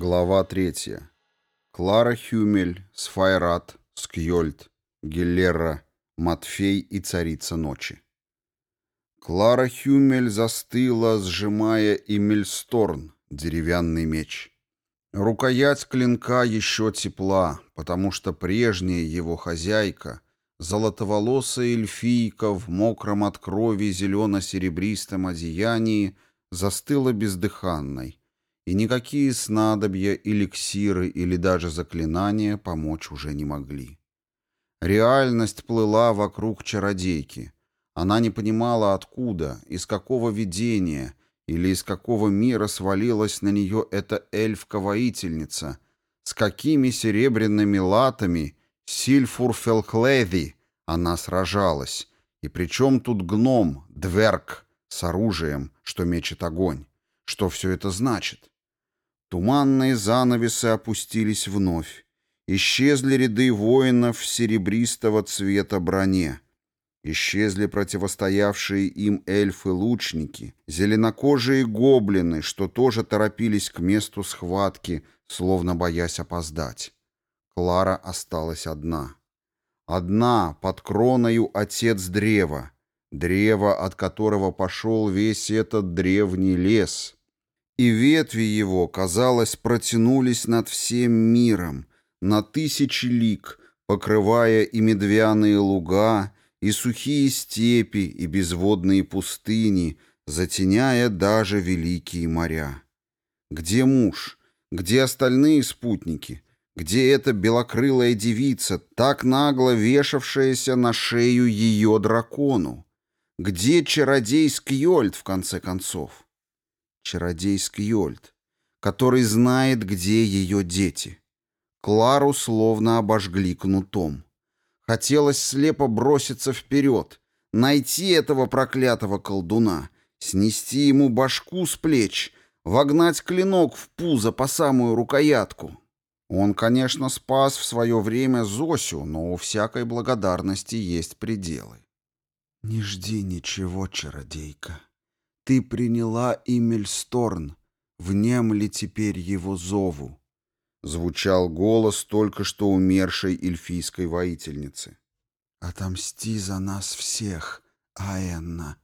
Глава 3. Клара Хюмель, Сфайрат, Скьольд, Гиллера, Матфей и Царица Ночи. Клара Хюмель застыла, сжимая Эмильсторн, деревянный меч. Рукоять клинка еще тепла, потому что прежняя его хозяйка, золотоволосая эльфийка в мокром от крови зелено-серебристом одеянии, застыла бездыханной, и никакие снадобья, эликсиры или даже заклинания помочь уже не могли. Реальность плыла вокруг чародейки. Она не понимала, откуда, из какого видения или из какого мира свалилась на нее эта эльфка-воительница, с какими серебряными латами Сильфурфелклави, она сражалась, и причем тут гном, дверг с оружием, что мечет огонь. Что все это значит? Туманные занавесы опустились вновь. Исчезли ряды воинов серебристого цвета броне. Исчезли противостоявшие им эльфы-лучники, зеленокожие гоблины, что тоже торопились к месту схватки, словно боясь опоздать. Клара осталась одна. Одна, под кроною отец древа, древо, от которого пошел весь этот древний лес — и ветви его, казалось, протянулись над всем миром, на тысячи лик, покрывая и медвяные луга, и сухие степи, и безводные пустыни, затеняя даже великие моря. Где муж? Где остальные спутники? Где эта белокрылая девица, так нагло вешавшаяся на шею ее дракону? Где чародей Скьольд, в конце концов? — Чародейский Скьольд, который знает, где ее дети. Клару словно обожгли кнутом. Хотелось слепо броситься вперед, найти этого проклятого колдуна, снести ему башку с плеч, вогнать клинок в пузо по самую рукоятку. Он, конечно, спас в свое время Зосю, но у всякой благодарности есть пределы. «Не жди ничего, чародейка», ты приняла Имельсторн, внемли теперь его зову. Звучал голос только что умершей эльфийской воительницы. «Отомсти за нас всех, Аэнна.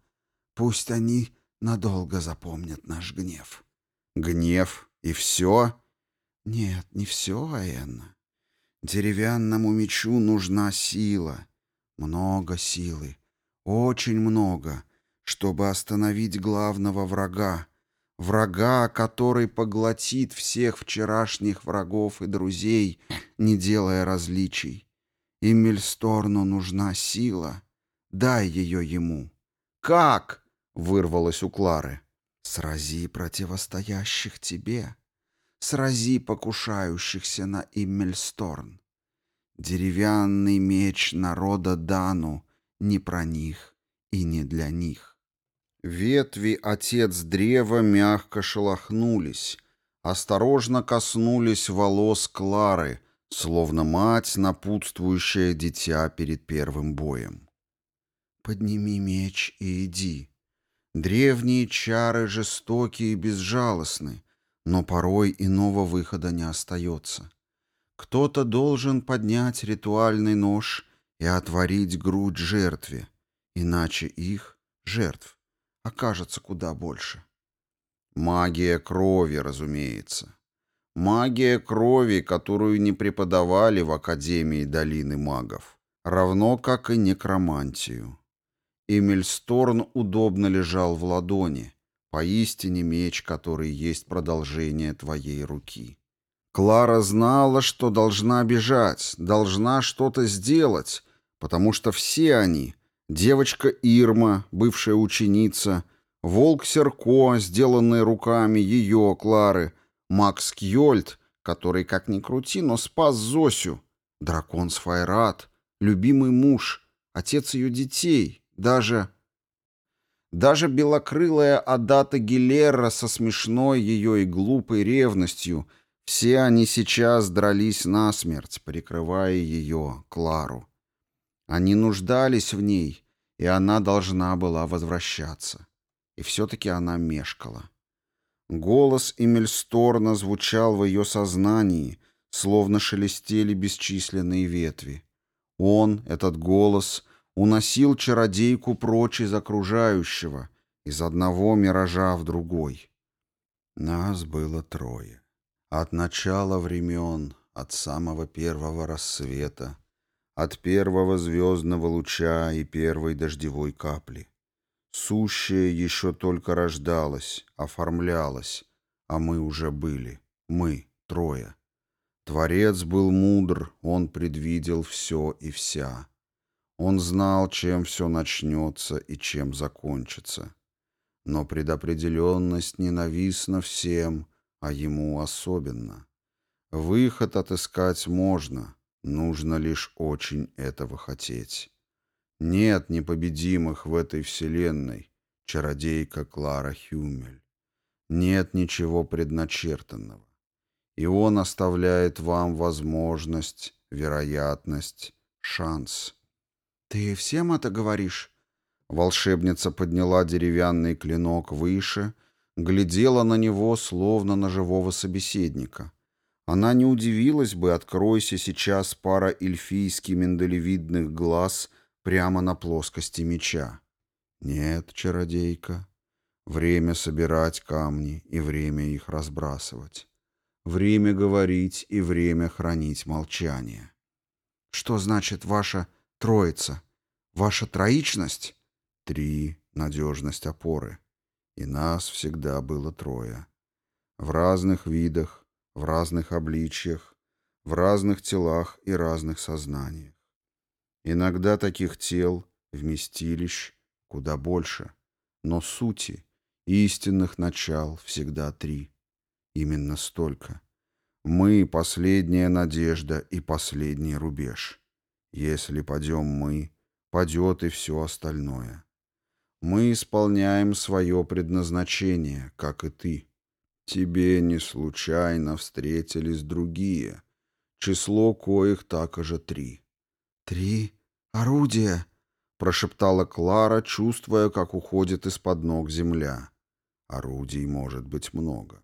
Пусть они надолго запомнят наш гнев». «Гнев? И все?» «Нет, не все, Аэнна. Деревянному мечу нужна сила. Много силы. Очень много чтобы остановить главного врага, врага, который поглотит всех вчерашних врагов и друзей, не делая различий. И Мельсторну нужна сила. Дай ее ему. «Как?» — вырвалось у Клары. «Срази противостоящих тебе. Срази покушающихся на Иммельсторн. Деревянный меч народа Дану не про них и не для них». Ветви отец древа мягко шелохнулись, осторожно коснулись волос Клары, словно мать, напутствующая дитя перед первым боем. «Подними меч и иди. Древние чары жестокие и безжалостны, но порой иного выхода не остается. Кто-то должен поднять ритуальный нож и отворить грудь жертве, иначе их, жертв, окажется куда больше. Магия крови, разумеется. Магия крови, которую не преподавали в Академии Долины Магов, равно как и некромантию. Эмиль Сторн удобно лежал в ладони, поистине меч, который есть продолжение твоей руки. Клара знала, что должна бежать, должна что-то сделать, потому что все они — Девочка Ирма, бывшая ученица, волк Серко, сделанный руками ее, Клары, Макс Кьольд, который, как ни крути, но спас Зосю, дракон Сфайрат, любимый муж, отец ее детей, даже... Даже белокрылая Адата Гилера со смешной ее и глупой ревностью — все они сейчас дрались насмерть, прикрывая ее, Клару. Они нуждались в ней, и она должна была возвращаться. И все-таки она мешкала. Голос Эмильсторна звучал в ее сознании, словно шелестели бесчисленные ветви. Он, этот голос, уносил чародейку прочь из окружающего, из одного миража в другой. Нас было трое. От начала времен, от самого первого рассвета, от первого звездного луча и первой дождевой капли. Сущее еще только рождалось, оформлялось, а мы уже были, мы, трое. Творец был мудр, он предвидел все и вся. Он знал, чем все начнется и чем закончится. Но предопределенность ненавистна всем, а ему особенно. Выход отыскать можно, Нужно лишь очень этого хотеть. Нет непобедимых в этой вселенной, чародейка Клара Хюмель. Нет ничего предначертанного. И он оставляет вам возможность, вероятность, шанс. «Ты всем это говоришь?» Волшебница подняла деревянный клинок выше, глядела на него, словно на живого собеседника — она не удивилась бы, откройся сейчас пара эльфийских миндалевидных глаз прямо на плоскости меча. Нет, чародейка, время собирать камни и время их разбрасывать. Время говорить и время хранить молчание. Что значит ваша троица? Ваша троичность? Три — надежность опоры. И нас всегда было трое. В разных видах, в разных обличьях, в разных телах и разных сознаниях. Иногда таких тел, вместилищ, куда больше, но сути, истинных начал всегда три. Именно столько. Мы — последняя надежда и последний рубеж. Если падем мы, падет и все остальное. Мы исполняем свое предназначение, как и ты. Тебе не случайно встретились другие. Число коих так же три. Три орудия, прошептала Клара, чувствуя, как уходит из-под ног земля. Орудий может быть много.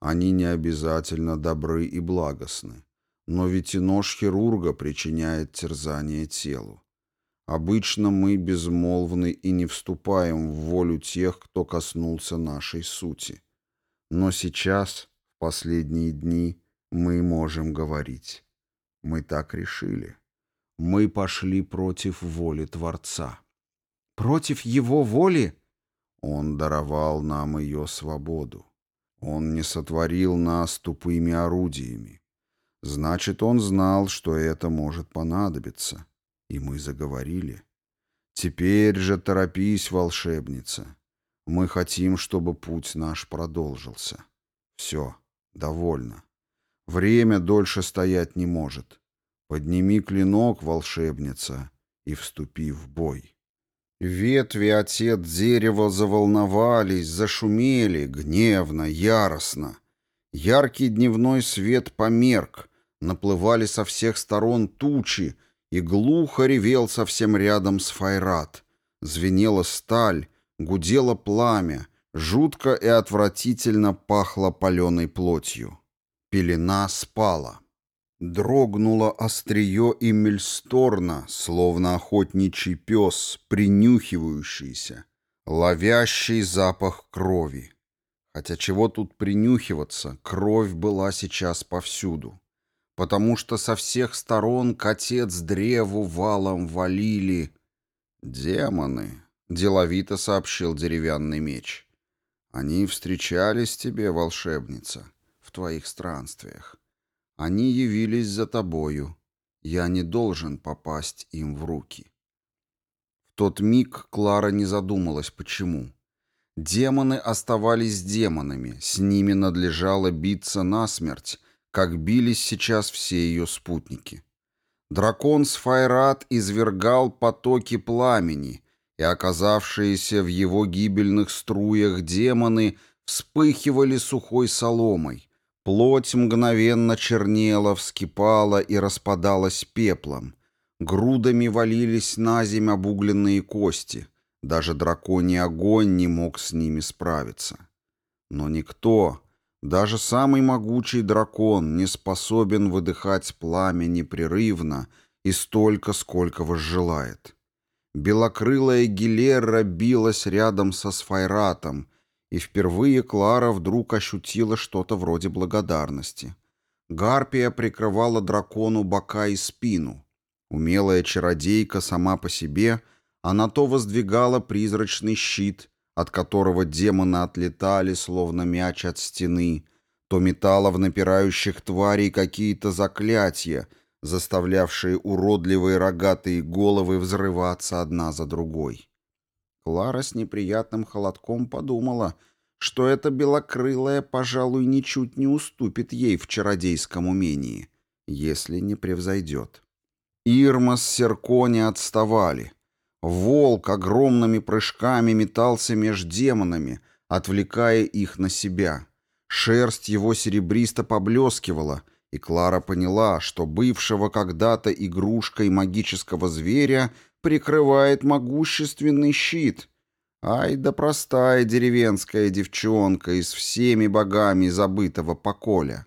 Они не обязательно добры и благостны. Но ведь и нож хирурга причиняет терзание телу. Обычно мы безмолвны и не вступаем в волю тех, кто коснулся нашей сути. Но сейчас, в последние дни, мы можем говорить. Мы так решили. Мы пошли против воли Творца. Против его воли? Он даровал нам ее свободу. Он не сотворил нас тупыми орудиями. Значит, он знал, что это может понадобиться. И мы заговорили. Теперь же торопись, волшебница. Мы хотим, чтобы путь наш продолжился. Все, довольно. Время дольше стоять не может. Подними клинок, волшебница, и вступи в бой. Ветви отец дерева заволновались, зашумели, гневно, яростно. Яркий дневной свет померк, наплывали со всех сторон тучи, и глухо ревел совсем рядом с Файрат. Звенела сталь, Гудело пламя, жутко и отвратительно пахло паленой плотью. Пелена спала. Дрогнуло острие и мельсторно, словно охотничий пес, принюхивающийся, ловящий запах крови. Хотя чего тут принюхиваться, кровь была сейчас повсюду. Потому что со всех сторон котец древу валом валили... Демоны, — деловито сообщил деревянный меч. «Они встречались тебе, волшебница, в твоих странствиях. Они явились за тобою. Я не должен попасть им в руки». В тот миг Клара не задумалась, почему. Демоны оставались демонами, с ними надлежало биться насмерть, как бились сейчас все ее спутники. Дракон Сфайрат извергал потоки пламени — и оказавшиеся в его гибельных струях демоны вспыхивали сухой соломой. Плоть мгновенно чернела, вскипала и распадалась пеплом. Грудами валились на земь обугленные кости. Даже драконий огонь не мог с ними справиться. Но никто, даже самый могучий дракон, не способен выдыхать пламя непрерывно и столько, сколько возжелает. Белокрылая Гилера билась рядом со Сфайратом, и впервые Клара вдруг ощутила что-то вроде благодарности. Гарпия прикрывала дракону бока и спину. Умелая чародейка сама по себе, она то воздвигала призрачный щит, от которого демоны отлетали, словно мяч от стены, то метала в напирающих тварей какие-то заклятия — заставлявшие уродливые рогатые головы взрываться одна за другой. Клара с неприятным холодком подумала, что эта белокрылая, пожалуй, ничуть не уступит ей в чародейском умении, если не превзойдет. Ирма с Серкони отставали. Волк огромными прыжками метался меж демонами, отвлекая их на себя. Шерсть его серебристо поблескивала — и Клара поняла, что бывшего когда-то игрушкой магического зверя прикрывает могущественный щит. Ай да простая деревенская девчонка из всеми богами забытого поколя.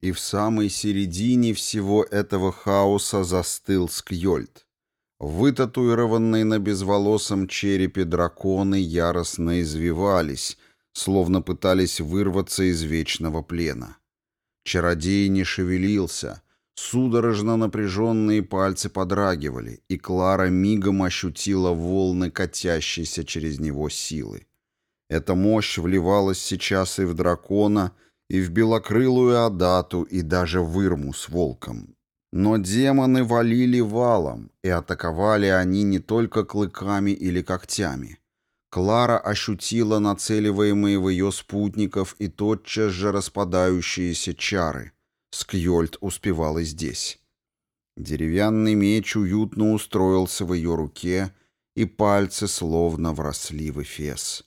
И в самой середине всего этого хаоса застыл Скьольд. Вытатуированные на безволосом черепе драконы яростно извивались, словно пытались вырваться из вечного плена. Чародей не шевелился. Судорожно напряженные пальцы подрагивали, и Клара мигом ощутила волны, катящиеся через него силы. Эта мощь вливалась сейчас и в дракона, и в белокрылую Адату, и даже в Ирму с волком. Но демоны валили валом, и атаковали они не только клыками или когтями — Клара ощутила нацеливаемые в ее спутников и тотчас же распадающиеся чары. Скьольд успевал и здесь. Деревянный меч уютно устроился в ее руке, и пальцы словно вросли в эфес.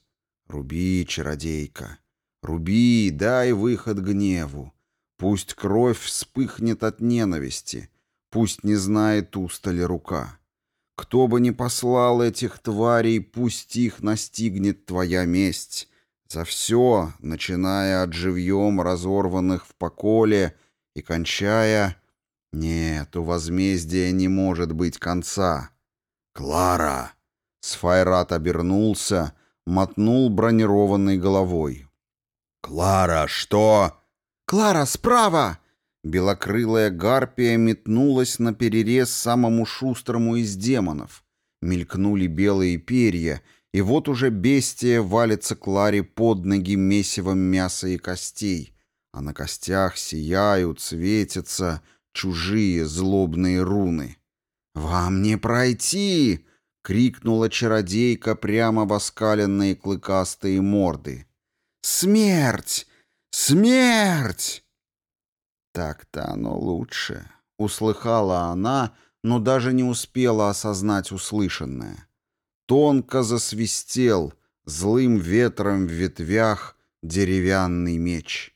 «Руби, чародейка! Руби, дай выход гневу! Пусть кровь вспыхнет от ненависти, пусть не знает устали рука!» Кто бы ни послал этих тварей, пусть их настигнет твоя месть. За все, начиная от живьем разорванных в поколе и кончая... Нет, у возмездия не может быть конца. «Клара!» Сфайрат обернулся, мотнул бронированной головой. «Клара, что?» «Клара, справа!» Белокрылая гарпия метнулась на перерез самому шустрому из демонов. Мелькнули белые перья, и вот уже бестия валится к Кларе под ноги месивом мяса и костей, а на костях сияют, светятся чужие злобные руны. «Вам не пройти!» — крикнула чародейка прямо в оскаленные клыкастые морды. «Смерть! Смерть!» Так-то оно лучше. Услыхала она, но даже не успела осознать услышанное. Тонко засвистел злым ветром в ветвях деревянный меч.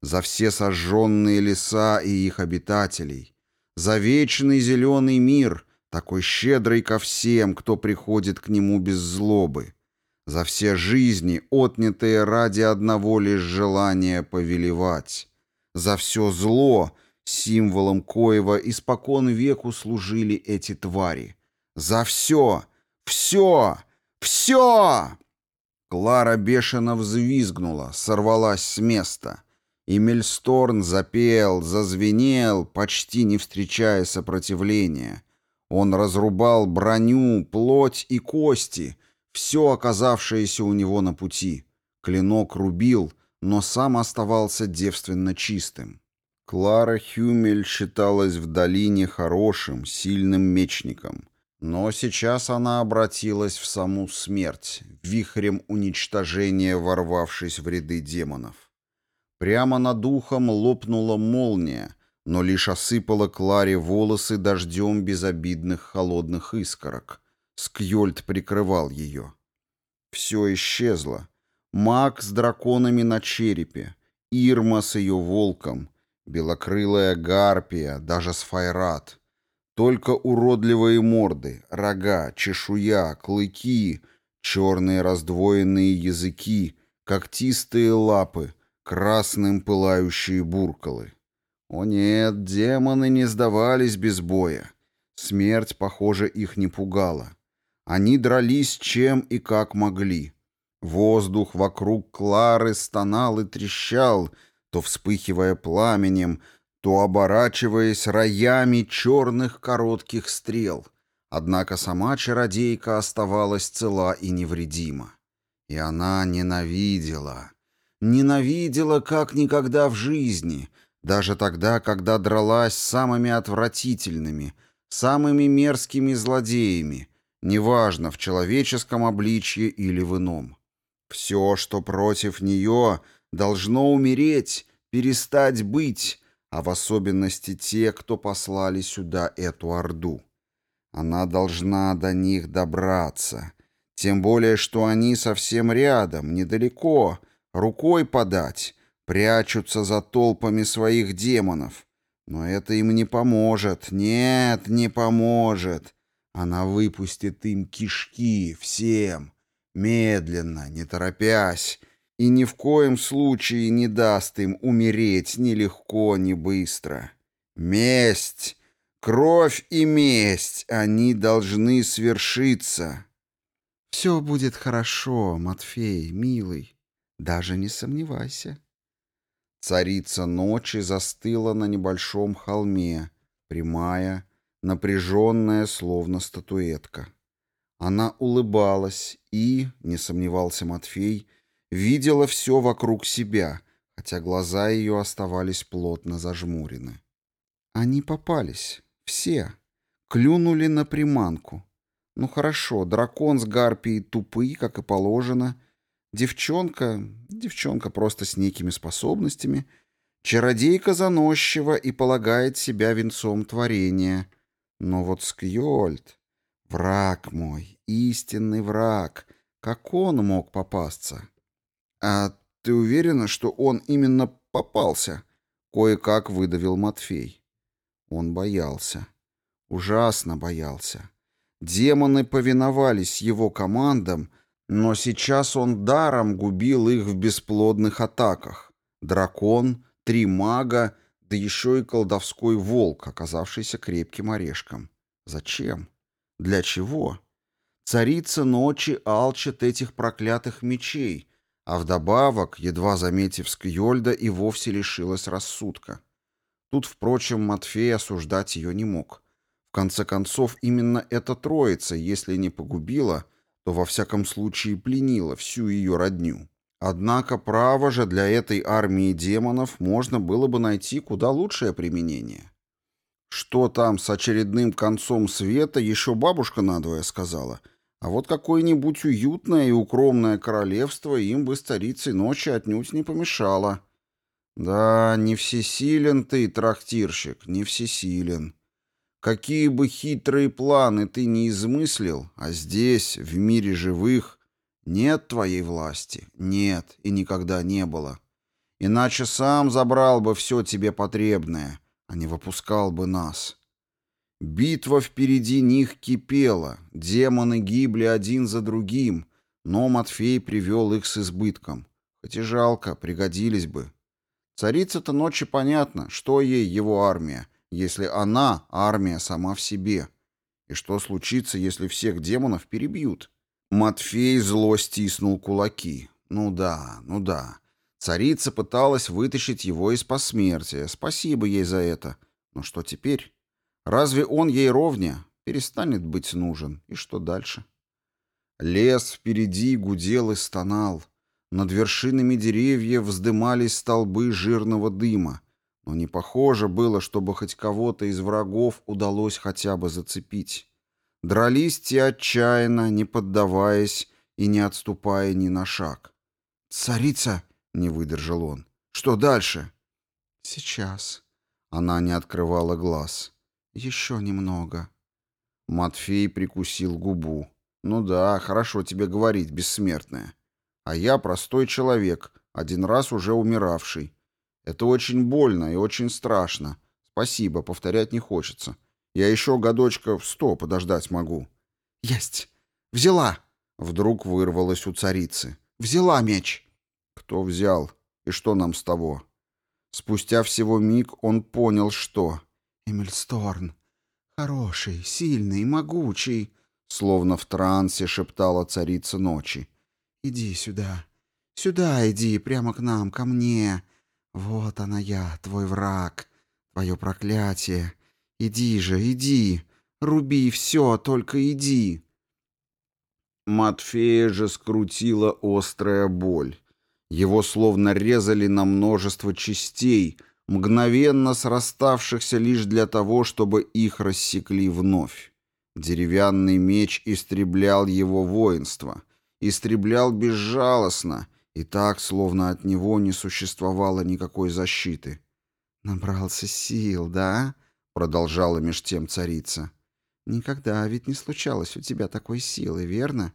За все сожженные леса и их обитателей, за вечный зеленый мир, такой щедрый ко всем, кто приходит к нему без злобы, за все жизни, отнятые ради одного лишь желания повелевать, за все зло, символом коего испокон веку служили эти твари. За все! Все! Все! Клара бешено взвизгнула, сорвалась с места. И Мельсторн запел, зазвенел, почти не встречая сопротивления. Он разрубал броню, плоть и кости, все оказавшееся у него на пути. Клинок рубил — но сам оставался девственно чистым. Клара Хюмель считалась в долине хорошим, сильным мечником. Но сейчас она обратилась в саму смерть, вихрем уничтожения ворвавшись в ряды демонов. Прямо над ухом лопнула молния, но лишь осыпала Кларе волосы дождем безобидных холодных искорок. Скьольд прикрывал ее. Все исчезло, Мак с драконами на черепе, Ирма с ее волком, белокрылая гарпия, даже сфайрат. Только уродливые морды, рога, чешуя, клыки, черные раздвоенные языки, когтистые лапы, красным пылающие буркалы. О нет, демоны не сдавались без боя. Смерть, похоже, их не пугала. Они дрались чем и как могли — Воздух вокруг Клары стонал и трещал, то вспыхивая пламенем, то оборачиваясь роями черных коротких стрел. Однако сама чародейка оставалась цела и невредима. И она ненавидела. Ненавидела как никогда в жизни, даже тогда, когда дралась самыми отвратительными, самыми мерзкими злодеями, неважно, в человеческом обличье или в ином. Все, что против нее, должно умереть, перестать быть, а в особенности те, кто послали сюда эту орду. Она должна до них добраться, тем более, что они совсем рядом, недалеко, рукой подать, прячутся за толпами своих демонов. Но это им не поможет, нет, не поможет. Она выпустит им кишки всем, медленно, не торопясь, и ни в коем случае не даст им умереть ни легко, ни быстро. Месть, кровь и месть, они должны свершиться. Все будет хорошо, Матфей, милый, даже не сомневайся. Царица ночи застыла на небольшом холме, прямая, напряженная, словно статуэтка. Она улыбалась и, не сомневался Матфей, видела все вокруг себя, хотя глаза ее оставались плотно зажмурены. Они попались. Все. Клюнули на приманку. Ну хорошо, дракон с гарпией тупы, как и положено. Девчонка... Девчонка просто с некими способностями. Чародейка заносчива и полагает себя венцом творения. Но вот Скьольд... Враг мой, истинный враг. Как он мог попасться? А ты уверена, что он именно попался? Кое-как выдавил Матфей. Он боялся. Ужасно боялся. Демоны повиновались его командам, но сейчас он даром губил их в бесплодных атаках. Дракон, три мага, да еще и колдовской волк, оказавшийся крепким орешком. Зачем? Для чего? Царица ночи алчит этих проклятых мечей, а вдобавок, едва заметив Скьольда, и вовсе лишилась рассудка. Тут, впрочем, Матфей осуждать ее не мог. В конце концов, именно эта троица, если не погубила, то во всяком случае пленила всю ее родню. Однако право же для этой армии демонов можно было бы найти куда лучшее применение. Что там с очередным концом света, еще бабушка надвое сказала. А вот какое-нибудь уютное и укромное королевство им бы старицей ночи отнюдь не помешало. Да, не всесилен ты, трактирщик, не всесилен. Какие бы хитрые планы ты ни измыслил, а здесь, в мире живых, нет твоей власти, нет и никогда не было. Иначе сам забрал бы все тебе потребное, а не выпускал бы нас. Битва впереди них кипела, демоны гибли один за другим, но Матфей привел их с избытком. Хоть и жалко, пригодились бы. Царица-то ночи понятно, что ей его армия, если она армия сама в себе. И что случится, если всех демонов перебьют? Матфей зло стиснул кулаки. Ну да, ну да. Царица пыталась вытащить его из посмертия. Спасибо ей за это. Но что теперь? Разве он ей ровня? Перестанет быть нужен. И что дальше? Лес впереди гудел и стонал. Над вершинами деревьев вздымались столбы жирного дыма. Но не похоже было, чтобы хоть кого-то из врагов удалось хотя бы зацепить. Дрались те отчаянно, не поддаваясь и не отступая ни на шаг. «Царица!» — не выдержал он. «Что дальше?» «Сейчас». Она не открывала глаз. «Еще немного». Матфей прикусил губу. «Ну да, хорошо тебе говорить, бессмертная. А я простой человек, один раз уже умиравший. Это очень больно и очень страшно. Спасибо, повторять не хочется. Я еще годочка в сто подождать могу». «Есть! Взяла!» Вдруг вырвалась у царицы. «Взяла меч!» Кто взял? И что нам с того? Спустя всего миг он понял, что... Эмильсторн. Хороший, сильный, могучий, словно в трансе шептала царица ночи. Иди сюда. Сюда иди, прямо к нам, ко мне. Вот она я, твой враг, твое проклятие. Иди же, иди. Руби все, только иди. Матфея же скрутила острая боль. Его словно резали на множество частей, мгновенно сраставшихся лишь для того, чтобы их рассекли вновь. Деревянный меч истреблял его воинство, истреблял безжалостно, и так, словно от него не существовало никакой защиты. «Набрался сил, да?» — продолжала меж тем царица. «Никогда ведь не случалось у тебя такой силы, верно?»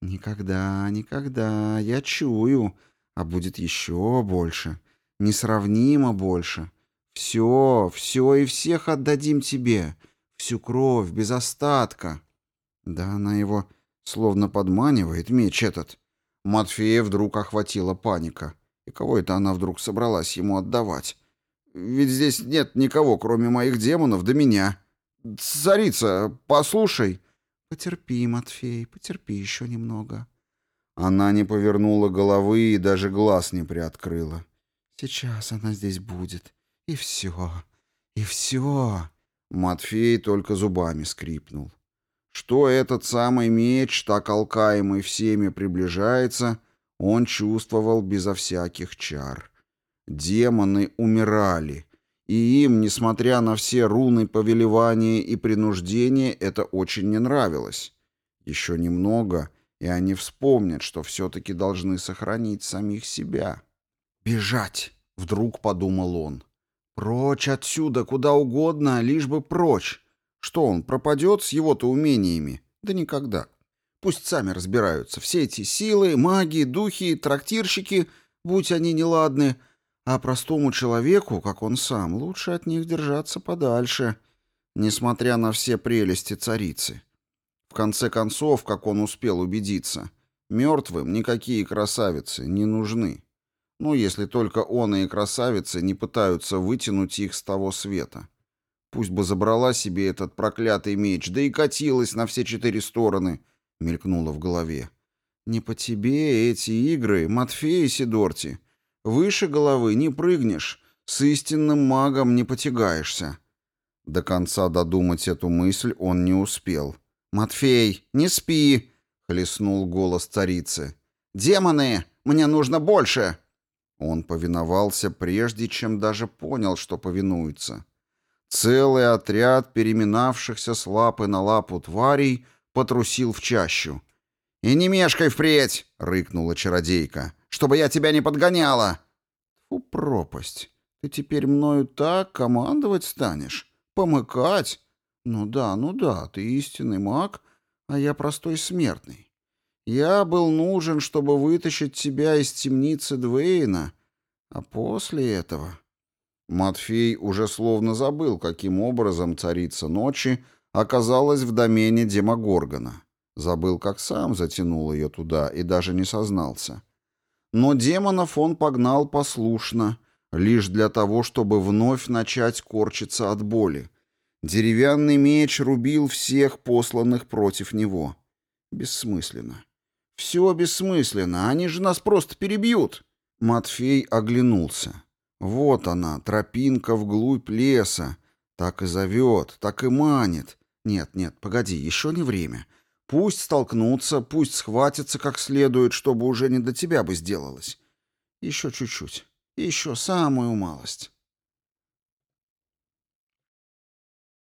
«Никогда, никогда, я чую», а будет еще больше. Несравнимо больше. Все, все и всех отдадим тебе. Всю кровь, без остатка. Да она его словно подманивает, меч этот. Матфея вдруг охватила паника. И кого это она вдруг собралась ему отдавать? Ведь здесь нет никого, кроме моих демонов, да меня. Царица, послушай. Потерпи, Матфей, потерпи еще немного. Она не повернула головы и даже глаз не приоткрыла. «Сейчас она здесь будет. И все. И все». Матфей только зубами скрипнул. Что этот самый меч, так алкаемый всеми, приближается, он чувствовал безо всяких чар. Демоны умирали, и им, несмотря на все руны повелевания и принуждения, это очень не нравилось. Еще немного — и они вспомнят, что все-таки должны сохранить самих себя. «Бежать!» — вдруг подумал он. «Прочь отсюда, куда угодно, лишь бы прочь! Что он, пропадет с его-то умениями? Да никогда. Пусть сами разбираются. Все эти силы, маги, духи, трактирщики, будь они неладны, а простому человеку, как он сам, лучше от них держаться подальше, несмотря на все прелести царицы». В конце концов, как он успел убедиться, мертвым никакие красавицы не нужны. Ну, если только он и красавицы не пытаются вытянуть их с того света. Пусть бы забрала себе этот проклятый меч, да и катилась на все четыре стороны, — мелькнуло в голове. «Не по тебе эти игры, Матфей Сидорти. Выше головы не прыгнешь, с истинным магом не потягаешься». До конца додумать эту мысль он не успел — «Матфей, не спи!» — хлестнул голос царицы. «Демоны! Мне нужно больше!» Он повиновался, прежде чем даже понял, что повинуется. Целый отряд переминавшихся с лапы на лапу тварей потрусил в чащу. «И не мешкай впредь!» — рыкнула чародейка. «Чтобы я тебя не подгоняла!» «Тьфу, пропасть! Ты теперь мною так командовать станешь? Помыкать? «Ну да, ну да, ты истинный маг, а я простой смертный. Я был нужен, чтобы вытащить тебя из темницы Двейна, а после этого...» Матфей уже словно забыл, каким образом царица ночи оказалась в домене Демогоргона. Забыл, как сам затянул ее туда и даже не сознался. Но демонов он погнал послушно, лишь для того, чтобы вновь начать корчиться от боли, Деревянный меч рубил всех посланных против него. Бессмысленно. Все бессмысленно, они же нас просто перебьют. Матфей оглянулся. Вот она, тропинка вглубь леса. Так и зовет, так и манит. Нет, нет, погоди, еще не время. Пусть столкнутся, пусть схватятся как следует, чтобы уже не до тебя бы сделалось. Еще чуть-чуть. Еще самую малость.